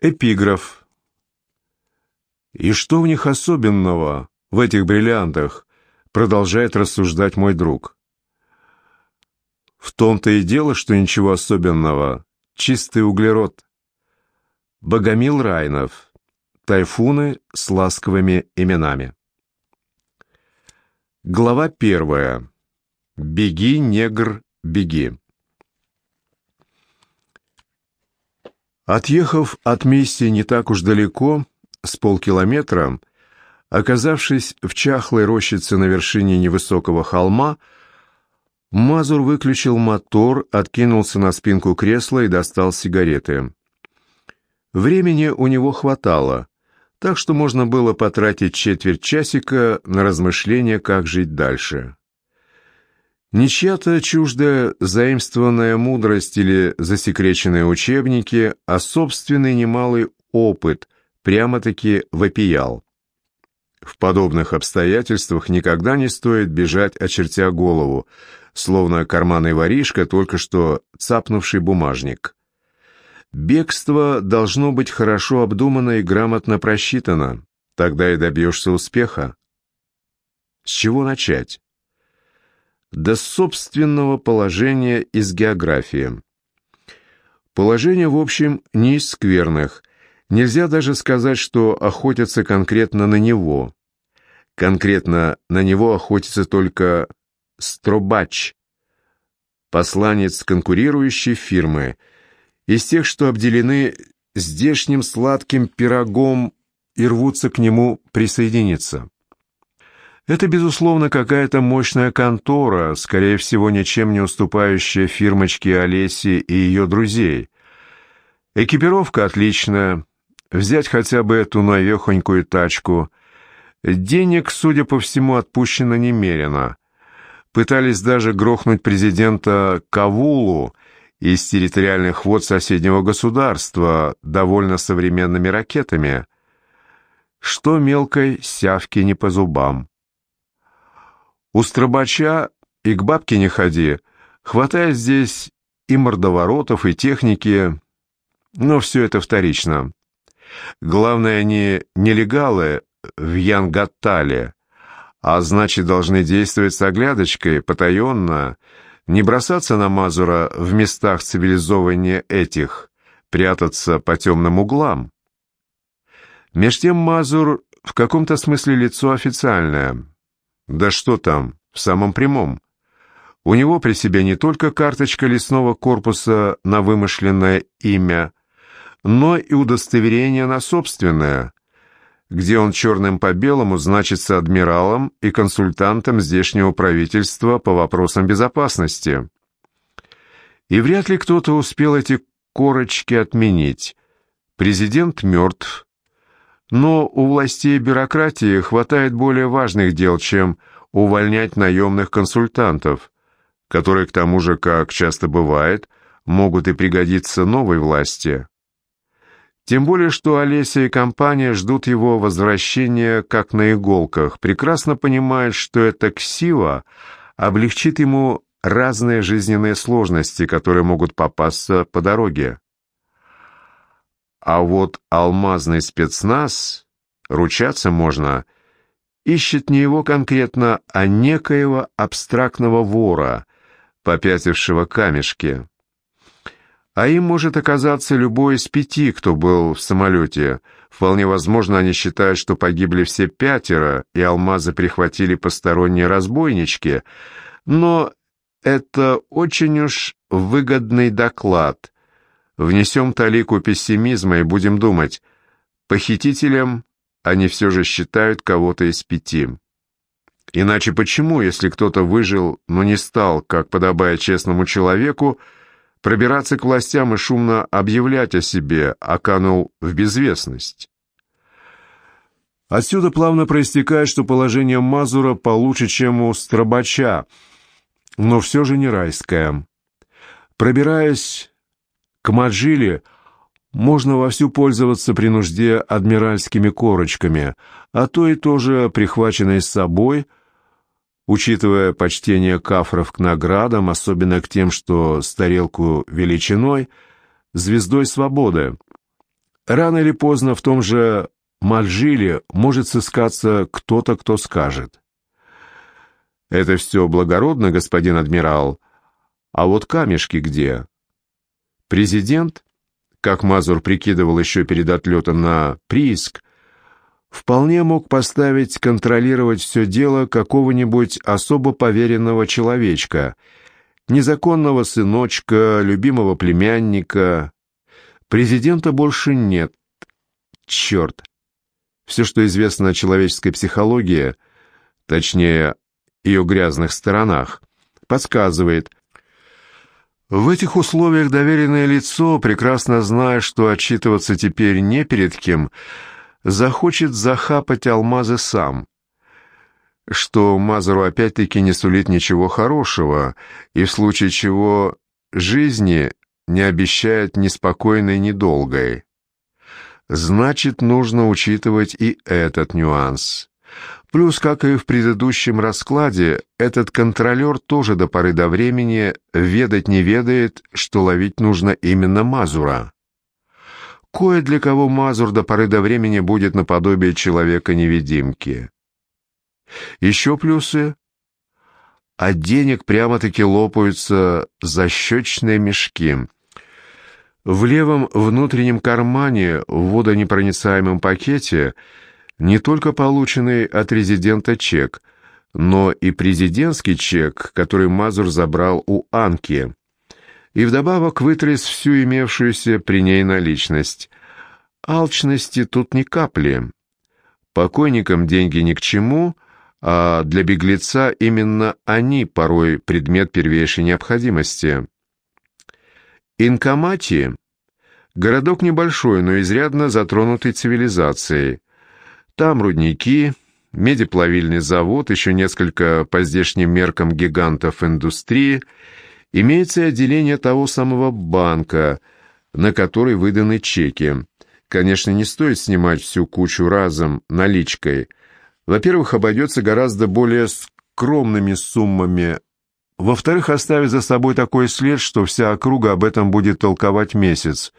Эпиграф. «И что в них особенного, в этих бриллиантах?» продолжает рассуждать мой друг. В том-то и дело, что ничего особенного. Чистый углерод. Богомил Райнов. Тайфуны с ласковыми именами. Глава первая. «Беги, негр, беги». Отъехав от миссии не так уж далеко, с полкилометра, оказавшись в чахлой рощице на вершине невысокого холма, Мазур выключил мотор, откинулся на спинку кресла и достал сигареты. Времени у него хватало, так что можно было потратить четверть часика на размышления, как жить дальше. Не чья-то чуждая заимствованная мудрость или засекреченные учебники, а собственный немалый опыт прямо-таки вопиял. В подобных обстоятельствах никогда не стоит бежать, очертя голову, словно карманный воришка, только что цапнувший бумажник. Бегство должно быть хорошо обдумано и грамотно просчитано, тогда и добьешься успеха. С чего начать? До собственного положения из географии. Положение, в общем, не из скверных. Нельзя даже сказать, что охотятся конкретно на него. Конкретно на него охотится только Стробач, посланец конкурирующей фирмы, из тех, что обделены здешним сладким пирогом и рвутся к нему присоединиться. Это, безусловно, какая-то мощная контора, скорее всего, ничем не уступающая фирмочке Олеси и ее друзей. Экипировка отличная. Взять хотя бы эту навехонькую тачку. Денег, судя по всему, отпущено немерено. Пытались даже грохнуть президента Кавулу из территориальных вод соседнего государства довольно современными ракетами. Что мелкой сявки не по зубам. У Стробача и к бабке не ходи. Хватает здесь и мордоворотов, и техники, но все это вторично. Главное, они нелегалы в Янгаттале, а значит, должны действовать с оглядочкой, потаенно, не бросаться на Мазура в местах цивилизованнее этих, прятаться по темным углам. Меж тем Мазур в каком-то смысле лицо официальное — да что там, в самом прямом. У него при себе не только карточка лесного корпуса на вымышленное имя, но и удостоверение на собственное, где он черным по белому значится адмиралом и консультантом здешнего правительства по вопросам безопасности. И вряд ли кто-то успел эти корочки отменить. Президент мертв, но у властей и бюрократии хватает более важных дел, чем увольнять наемных консультантов, которые, к тому же, как часто бывает, могут и пригодиться новой власти. Тем более, что Олеся и компания ждут его возвращения как на иголках, прекрасно понимают, что эта ксива облегчит ему разные жизненные сложности, которые могут попасться по дороге. А вот алмазный спецназ, ручаться можно, ищет не его конкретно, а некоего абстрактного вора, попятившего камешки. А им может оказаться любой из пяти, кто был в самолете. Вполне возможно, они считают, что погибли все пятеро, и алмазы прихватили посторонние разбойнички. Но это очень уж выгодный доклад — Внесем талику пессимизма и будем думать, похитителем они все же считают кого-то из пяти. Иначе почему, если кто-то выжил, но не стал, как подобает честному человеку, пробираться к властям и шумно объявлять о себе, а канул в безвестность? Отсюда плавно проистекает, что положение Мазура получше, чем у Стробача, но все же не райское. Пробираясь к Маджиле можно вовсю пользоваться при нужде адмиральскими корочками, а то и тоже прихваченной с собой, учитывая почтение кафров к наградам, особенно к тем, что с тарелку величиной, звездой свободы. Рано или поздно в том же Мальжиле может сыскаться кто-то, кто скажет. «Это все благородно, господин адмирал, а вот камешки где?» Президент, как Мазур прикидывал еще перед отлетом на прииск, вполне мог поставить контролировать все дело какого-нибудь особо поверенного человечка, незаконного сыночка, любимого племянника. Президента больше нет. Черт! Все, что известно о человеческой психологии, точнее, ее грязных сторонах, подсказывает, в этих условиях доверенное лицо, прекрасно зная, что отчитываться теперь не перед кем, захочет захапать алмазы сам, что Мазару опять-таки не сулит ничего хорошего, и в случае чего жизни не обещает ни спокойной, ни долгой. Значит, нужно учитывать и этот нюанс. Плюс, как и в предыдущем раскладе, этот контролер тоже до поры до времени ведать не ведает, что ловить нужно именно Мазура. Кое для кого Мазур до поры до времени будет наподобие человека-невидимки. Еще плюсы. От денег прямо-таки лопаются защечные мешки. В левом внутреннем кармане в водонепроницаемом пакете – не только полученный от резидента чек, но и президентский чек, который Мазур забрал у Анки, и вдобавок вытряс всю имевшуюся при ней наличность. Алчности тут ни капли. Покойникам деньги ни к чему, а для беглеца именно они порой предмет первейшей необходимости. Инкомати – городок небольшой, но изрядно затронутый цивилизацией. Там рудники, медиплавильный завод, еще несколько по здешним меркам гигантов индустрии, имеется и отделение того самого банка, на который выданы чеки. Конечно, не стоит снимать всю кучу разом наличкой. Во-первых, обойдется гораздо более скромными суммами. Во-вторых, оставит за собой такой след, что вся округа об этом будет толковать месяц.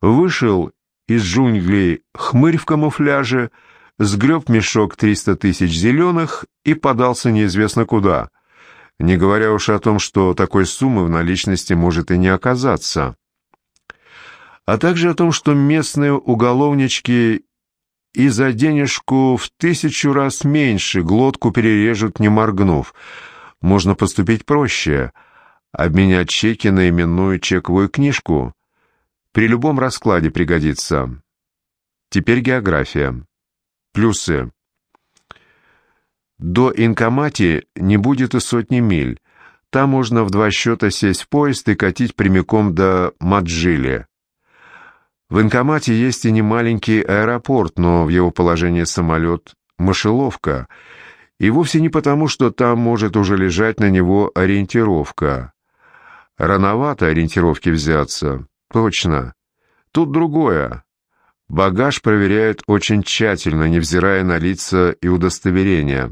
Вышел из джунглей хмырь в камуфляже – сгреб мешок 300 тысяч зеленых и подался неизвестно куда, не говоря уж о том, что такой суммы в наличности может и не оказаться, а также о том, что местные уголовнички и за денежку в тысячу раз меньше глотку перережут, не моргнув. Можно поступить проще — обменять чеки на именную чековую книжку. При любом раскладе пригодится. Теперь география. Плюсы. До Инкомати не будет и сотни миль. Там можно в два счета сесть в поезд и катить прямиком до Маджили. В Инкомате есть и немаленький аэропорт, но в его положении самолет – мышеловка. И вовсе не потому, что там может уже лежать на него ориентировка. Рановато ориентировки взяться. Точно. Тут другое. Багаж проверяют очень тщательно, невзирая на лица и удостоверения.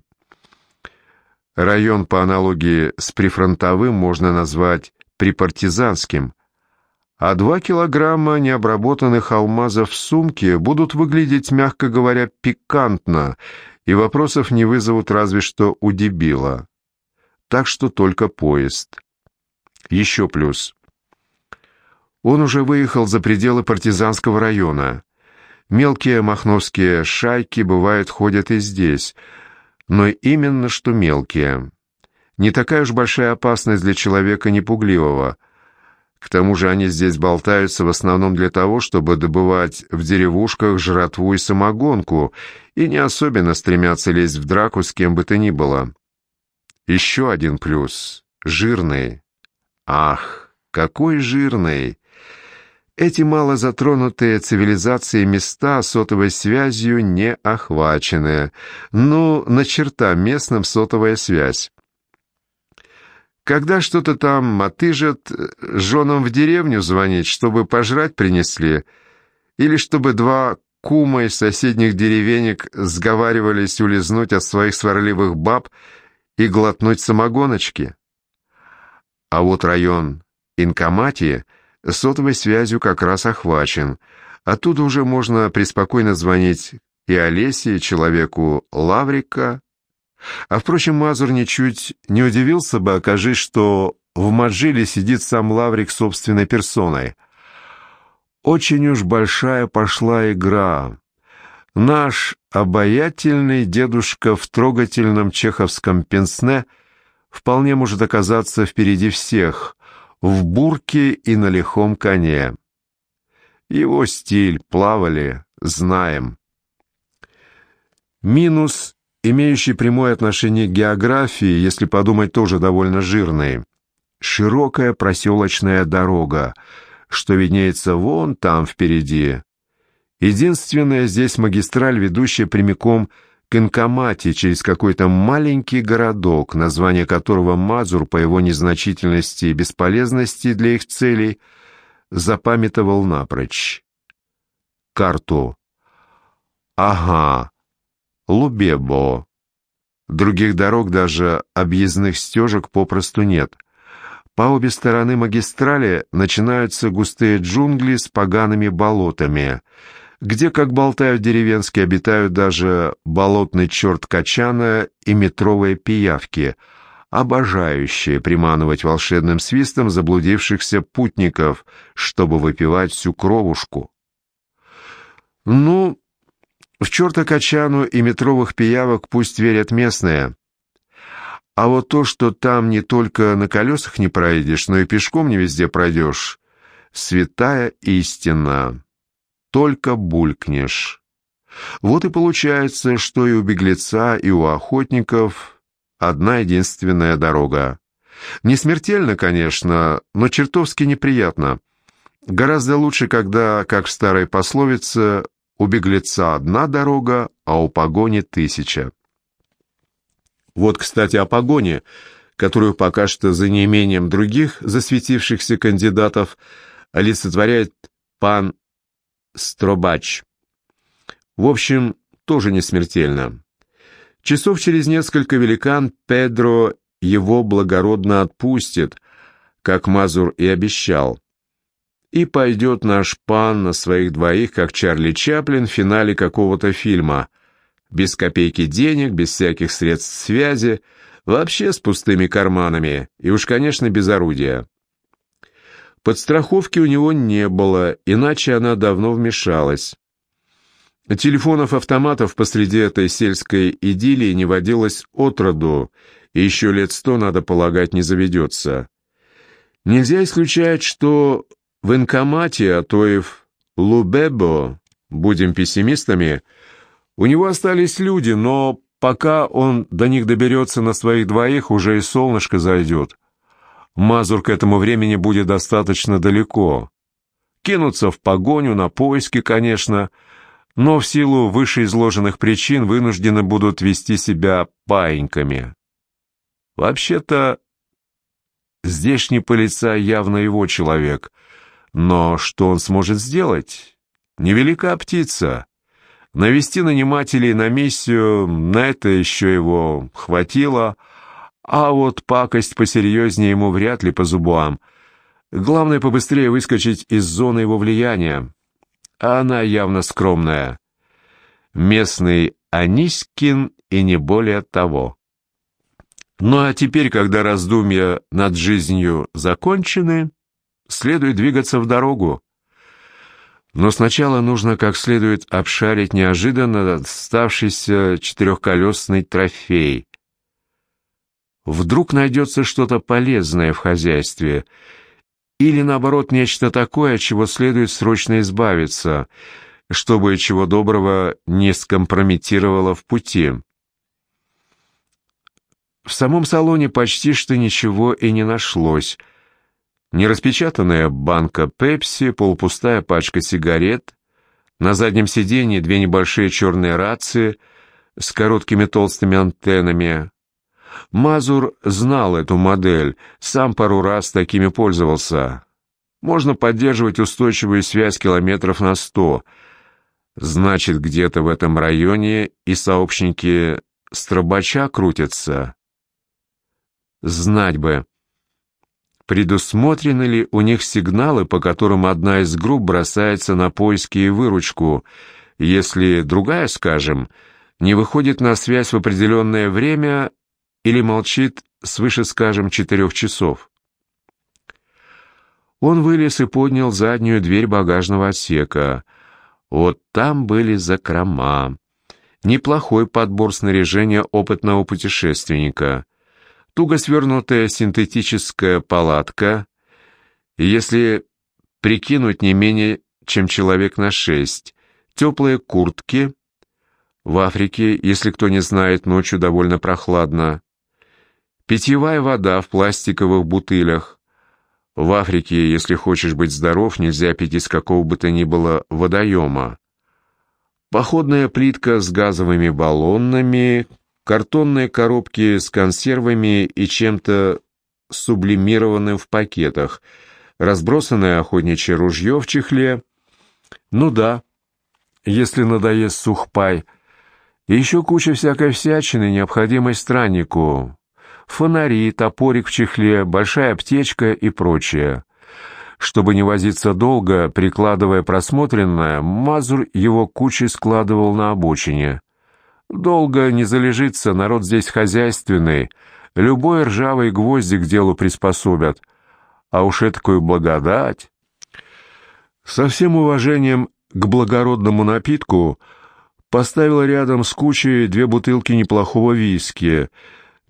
Район по аналогии с прифронтовым можно назвать припартизанским, а два килограмма необработанных алмазов в сумке будут выглядеть, мягко говоря, пикантно, и вопросов не вызовут разве что у дебила. Так что только поезд. Еще плюс. Он уже выехал за пределы партизанского района. Мелкие махновские шайки, бывает, ходят и здесь, но именно что мелкие. Не такая уж большая опасность для человека непугливого. К тому же они здесь болтаются в основном для того, чтобы добывать в деревушках жратву и самогонку, и не особенно стремятся лезть в драку с кем бы то ни было. Еще один плюс — жирный. Ах, какой жирный! Эти мало затронутые цивилизацией места сотовой связью не охвачены. Ну, на черта местным сотовая связь. Когда что-то там мотыжат, женам в деревню звонить, чтобы пожрать принесли, или чтобы два кума из соседних деревенек сговаривались улизнуть от своих сварливых баб и глотнуть самогоночки. А вот район Инкоматии — сотовой связью как раз охвачен. Оттуда уже можно преспокойно звонить и Олесе, человеку Лаврика. А, впрочем, Мазур ничуть не удивился бы, окажись, что в Маджиле сидит сам Лаврик собственной персоной. Очень уж большая пошла игра. Наш обаятельный дедушка в трогательном чеховском пенсне вполне может оказаться впереди всех, в бурке и на лихом коне. Его стиль, плавали, знаем. Минус, имеющий прямое отношение к географии, если подумать, тоже довольно жирный. Широкая проселочная дорога, что виднеется вон там впереди. Единственная здесь магистраль, ведущая прямиком к Инкомате через какой-то маленький городок, название которого Мазур по его незначительности и бесполезности для их целей запамятовал напрочь. Карту. Ага, Лубебо. Других дорог, даже объездных стежек, попросту нет. По обе стороны магистрали начинаются густые джунгли с погаными болотами, где, как болтают деревенские, обитают даже болотный черт Качана и метровые пиявки, обожающие приманывать волшебным свистом заблудившихся путников, чтобы выпивать всю кровушку. Ну, в черта Качану и метровых пиявок пусть верят местные. А вот то, что там не только на колесах не проедешь, но и пешком не везде пройдешь, святая истина. Только булькнешь. Вот и получается, что и у беглеца, и у охотников одна единственная дорога. Не смертельно, конечно, но чертовски неприятно. Гораздо лучше, когда, как в старой пословице, у беглеца одна дорога, а у погони тысяча. Вот, кстати, о погоне, которую пока что за неимением других засветившихся кандидатов олицетворяет пан Стробач. В общем, тоже не смертельно. Часов через несколько великан Педро его благородно отпустит, как Мазур и обещал и пойдет наш пан на своих двоих, как Чарли Чаплин в финале какого-то фильма. Без копейки денег, без всяких средств связи, вообще с пустыми карманами, и уж, конечно, без орудия. Подстраховки у него не было, иначе она давно вмешалась. Телефонов-автоматов посреди этой сельской идиллии не водилось отроду, и еще лет сто, надо полагать, не заведется. Нельзя исключать, что в инкомате, а то и в Лубебо, будем пессимистами, у него остались люди, но пока он до них доберется на своих двоих, уже и солнышко зайдет. Мазур к этому времени будет достаточно далеко. Кинуться в погоню, на поиски, конечно, но в силу вышеизложенных причин вынуждены будут вести себя паиньками. Вообще-то, здешний полицай явно его человек — но что он сможет сделать? Невелика птица. Навести нанимателей на миссию, на это еще его хватило, а вот пакость посерьезнее ему вряд ли по зубам. Главное побыстрее выскочить из зоны его влияния. А она явно скромная. Местный Анискин и не более того. Ну а теперь, когда раздумья над жизнью закончены, следует двигаться в дорогу. Но сначала нужно как следует обшарить неожиданно оставшийся четырехколесный трофей. Вдруг найдется что-то полезное в хозяйстве, или, наоборот, нечто такое, от чего следует срочно избавиться, чтобы чего доброго не скомпрометировало в пути. В самом салоне почти что ничего и не нашлось — Нераспечатанная банка пепси, полупустая пачка сигарет, на заднем сиденье две небольшие черные рации с короткими толстыми антеннами. Мазур знал эту модель, сам пару раз такими пользовался. Можно поддерживать устойчивую связь километров на сто. Значит, где-то в этом районе и сообщники Стробача крутятся. Знать бы. предусмотрены ли у них сигналы, по которым одна из групп бросается на поиски и выручку, если другая, скажем, не выходит на связь в определенное время или молчит свыше, скажем, четырех часов. Он вылез и поднял заднюю дверь багажного отсека. Вот там были закрома. Неплохой подбор снаряжения опытного путешественника туго свернутая синтетическая палатка, если прикинуть не менее, чем человек на шесть, теплые куртки, в Африке, если кто не знает, ночью довольно прохладно, питьевая вода в пластиковых бутылях, в Африке, если хочешь быть здоров, нельзя пить из какого бы то ни было водоема. Походная плитка с газовыми баллонами, картонные коробки с консервами и чем-то сублимированным в пакетах, разбросанное охотничье ружье в чехле. Ну да, если надоест сухпай. И еще куча всякой всячины, необходимой страннику. Фонари, топорик в чехле, большая аптечка и прочее. Чтобы не возиться долго, прикладывая просмотренное, Мазур его кучей складывал на обочине. Долго не залежится, народ здесь хозяйственный. Любой ржавый гвоздик к делу приспособят. А уж этакую благодать. Со всем уважением к благородному напитку поставил рядом с кучей две бутылки неплохого виски,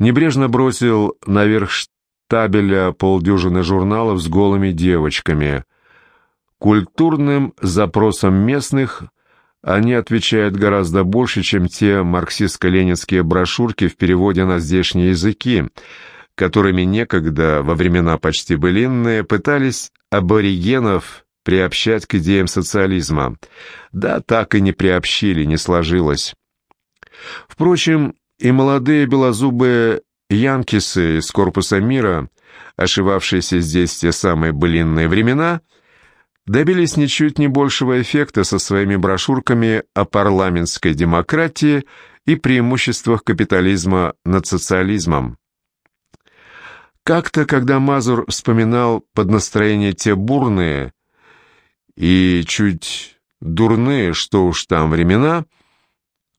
небрежно бросил наверх штабеля полдюжины журналов с голыми девочками. Культурным запросам местных – они отвечают гораздо больше, чем те марксистско-ленинские брошюрки в переводе на здешние языки, которыми некогда, во времена почти былинные, пытались аборигенов приобщать к идеям социализма. Да, так и не приобщили, не сложилось. Впрочем, и молодые белозубые янкисы из корпуса мира, ошивавшиеся здесь те самые былинные времена – добились ничуть не большего эффекта со своими брошюрками о парламентской демократии и преимуществах капитализма над социализмом. Как-то, когда Мазур вспоминал под настроение те бурные и чуть дурные, что уж там времена,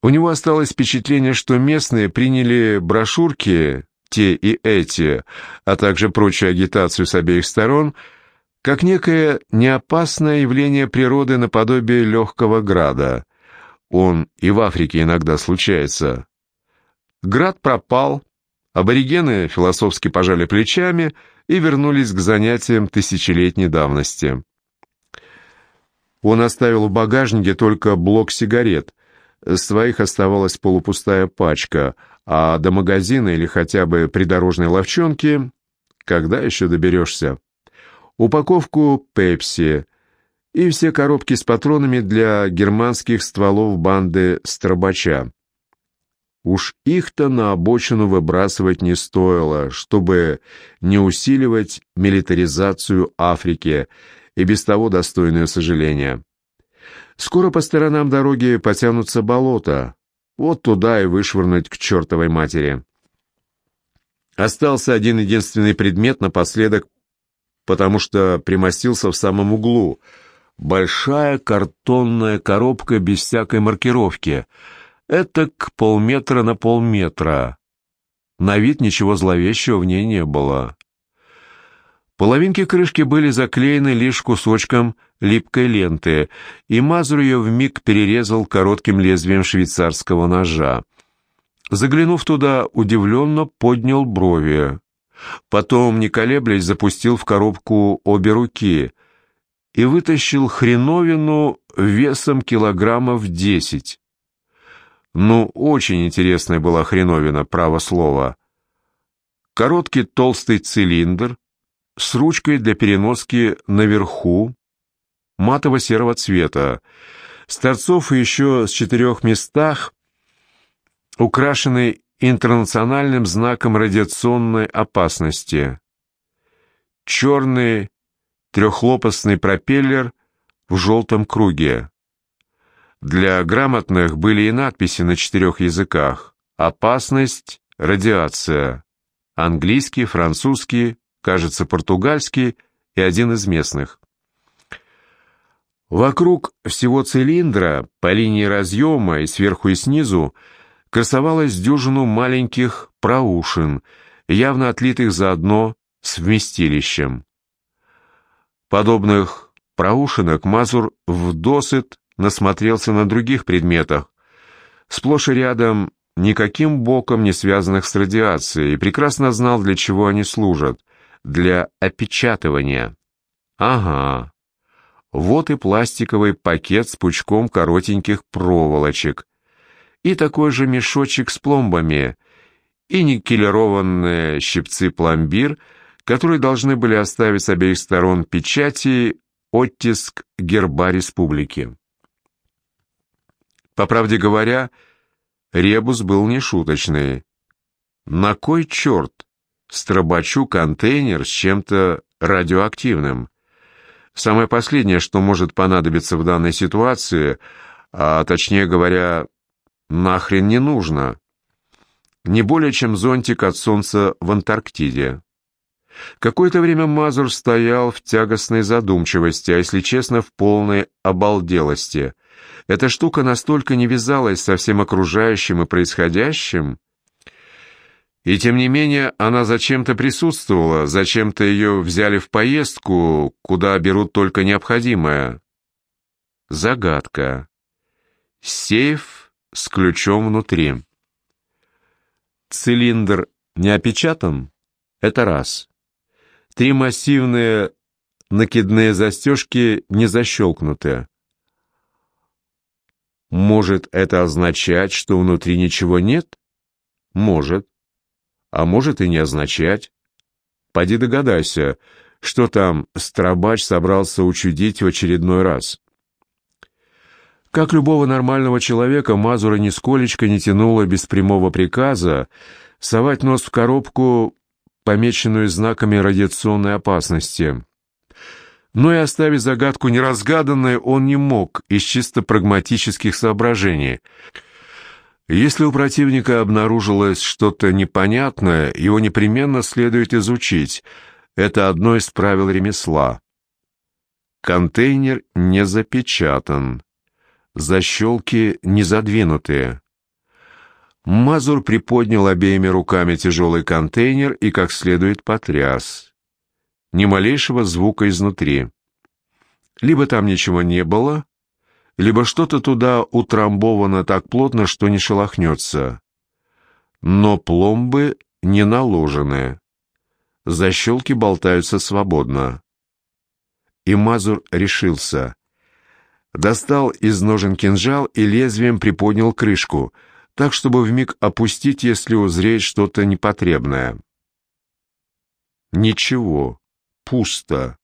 у него осталось впечатление, что местные приняли брошюрки, те и эти, а также прочую агитацию с обеих сторон – как некое неопасное явление природы наподобие легкого града. Он и в Африке иногда случается. Град пропал, аборигены философски пожали плечами и вернулись к занятиям тысячелетней давности. Он оставил в багажнике только блок сигарет. Своих оставалась полупустая пачка, а до магазина или хотя бы придорожной ловчонки когда еще доберешься? упаковку «Пепси» и все коробки с патронами для германских стволов банды Страбача. Уж их-то на обочину выбрасывать не стоило, чтобы не усиливать милитаризацию Африки и без того достойное сожаления. Скоро по сторонам дороги потянутся болота, вот туда и вышвырнуть к чертовой матери. Остался один единственный предмет напоследок потому что примостился в самом углу. Большая картонная коробка без всякой маркировки. Это к полметра на полметра. На вид ничего зловещего в ней не было. Половинки крышки были заклеены лишь кусочком липкой ленты, и Мазур ее вмиг перерезал коротким лезвием швейцарского ножа. Заглянув туда, удивленно поднял брови. Потом, не колеблясь, запустил в коробку обе руки и вытащил хреновину весом килограммов десять. Ну, очень интересная была хреновина, право слово. Короткий толстый цилиндр с ручкой для переноски наверху, матово-серого цвета, с торцов и еще с четырех местах, украшенный интернациональным знаком радиационной опасности. Черный трехлопастный пропеллер в желтом круге. Для грамотных были и надписи на четырех языках. Опасность, радиация. Английский, французский, кажется, португальский и один из местных. Вокруг всего цилиндра, по линии разъема и сверху и снизу, красовалась дюжину маленьких проушин, явно отлитых заодно с вместилищем. Подобных проушинок Мазур вдосыт насмотрелся на других предметах, сплошь и рядом никаким боком не связанных с радиацией, и прекрасно знал, для чего они служат — для опечатывания. Ага, вот и пластиковый пакет с пучком коротеньких проволочек, и такой же мешочек с пломбами, и никелированные щипцы-пломбир, которые должны были оставить с обеих сторон печати оттиск герба республики. По правде говоря, ребус был нешуточный. На кой черт стробачу контейнер с чем-то радиоактивным? Самое последнее, что может понадобиться в данной ситуации, а точнее говоря, нахрен не нужно. Не более чем зонтик от солнца в Антарктиде. Какое-то время Мазур стоял в тягостной задумчивости, а если честно, в полной обалделости. Эта штука настолько не вязалась со всем окружающим и происходящим, и тем не менее она зачем-то присутствовала, зачем-то ее взяли в поездку, куда берут только необходимое. Загадка. Сейф с ключом внутри. Цилиндр не опечатан? Это раз. Три массивные накидные застежки не защелкнуты. Может это означать, что внутри ничего нет? Может а может и не означать. Поди догадайся, что там Страбач собрался учудить в очередной раз. Как любого нормального человека, Мазура нисколечко не тянуло без прямого приказа совать нос в коробку, помеченную знаками радиационной опасности. Но и оставить загадку неразгаданной он не мог из чисто прагматических соображений — если у противника обнаружилось что-то непонятное, его непременно следует изучить. Это одно из правил ремесла. Контейнер не запечатан. Защелки не задвинутые. Мазур приподнял обеими руками тяжелый контейнер и как следует потряс. Ни малейшего звука изнутри. Либо там ничего не было, либо что-то туда утрамбовано так плотно, что не шелохнется. Но пломбы не наложены. Защелки болтаются свободно. И Мазур решился. Достал из ножен кинжал и лезвием приподнял крышку, так, чтобы вмиг опустить, если узреть что-то непотребное. Ничего, пусто.